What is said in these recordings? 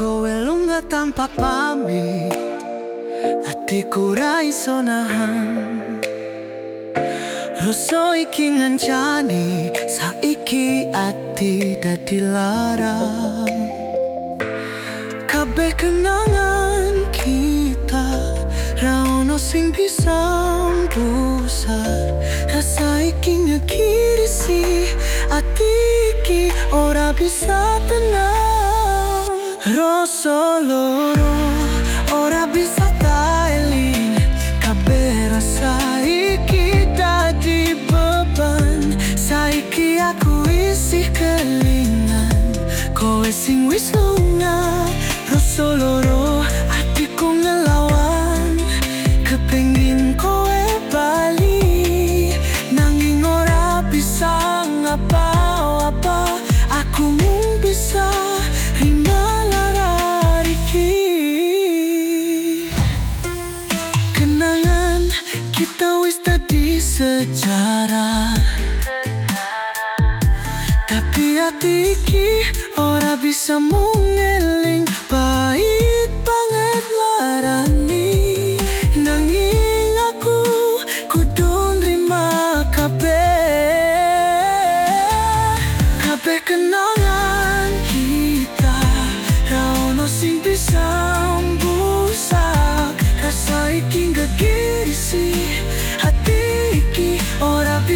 kowe lunga tanpa pamit. Hatiku ra iso nahan. Rasa iki ngancani saiki ati dadi larang. Kabeh kenangan kita ra ono sing bisa pusat Rasa iki ngekirisi ati iki ora bisa tenang Rasa loro ora bisa taeling Kabeh rasa iki dadi beban Saiki aku isih kelingan Kowe sing wis lunga Rasa loro atiku ngelawan Kepengin kowe bali Nanging ora bisa ngapa-apa Aku mung bisa sejarah. Tapi hati iki ora bisa mengeling Pahit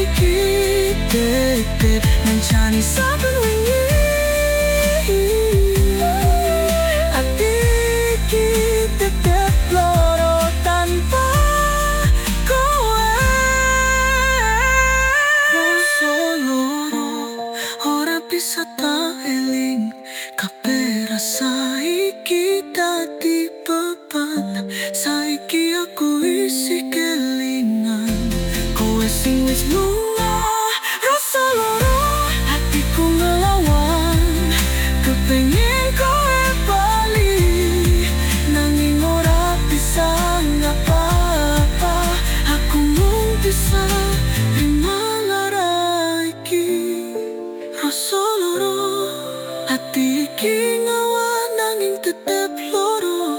rasa iki Beb-beb Ngancani saben wengi Ati iki tetep loro tanpa kowe Rasa loro Ora bisa tak eling Kabeh rasa iki dadi beban. Saiki aku isi kelingan Kowe sing wis lunga Rasa loro Hatiku ngelawan. Kepengin kowe bali Nanging ora bisa ngapa-apa Aku mung bisa Rima lara iki. Rasa loro Hati iki ngawan nanging tetep loro.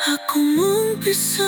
Aku mung bisa